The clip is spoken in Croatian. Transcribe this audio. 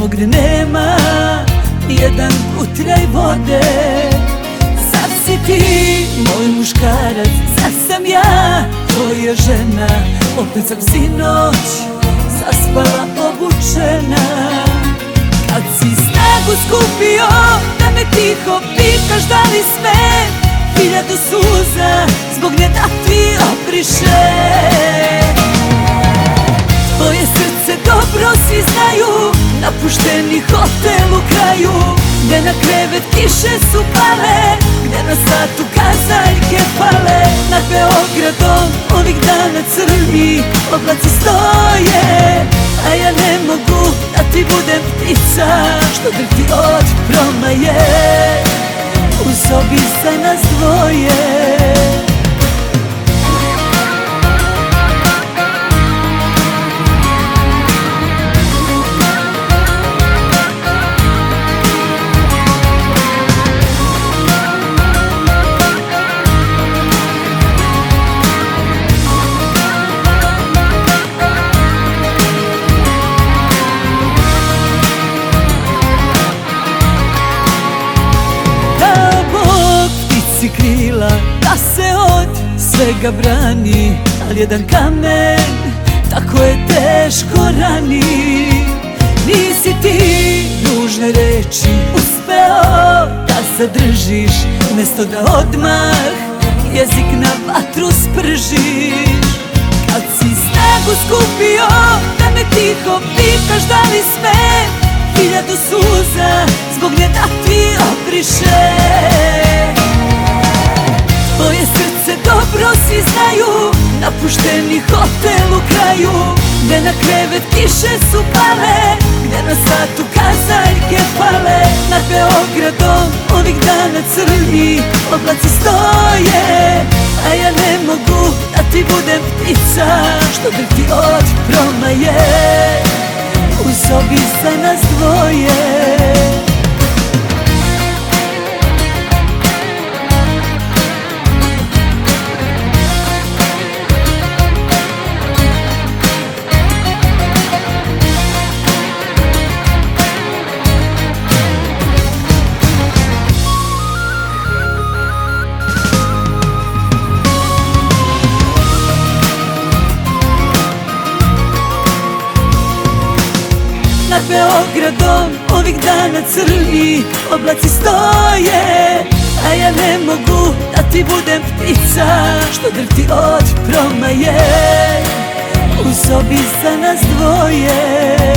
Tamo gdje nema jedan utraj vode. Zar si ti moj muškarac, zar sam ja? Tvoja žena Opet sam sinoć zaspala obučena. Kad si snagu skupio da me tiho pitaš da li sme Hiljadu suza Napušteni hotel u kraju Gde na krevet kiše su pale Gde na satu kazaljke pale. Nad Beogradom ovih dana crni Oblaci stoje A ja ne mogu da ti budem ptica Što drti od promaje. U sobi za nas dvoje krila Da se od svega brani. Al jedan kamen Tako je teško rani? Nisi ti ružne reči Uspeo da zadržiš Umesto da odmah Jezik na vatru spržiš. Kad si snagu skupio Da me tiho pitaš da li sme Hiljadu suza Zbog nje da ti obriše Na krevet kiše su pale Gde na satu kazaljke pale. Nad Beogradom ovih dana crni Oblaci stoje A ja ne mogu da ti budem ptica Što drti od promaje. U sobi za nas dvoje Nad Beogradom ovih dana crni Oblaci stoje A ja ne mogu da ti budem ptica Što drti od promaje. U sobi za nas dvoje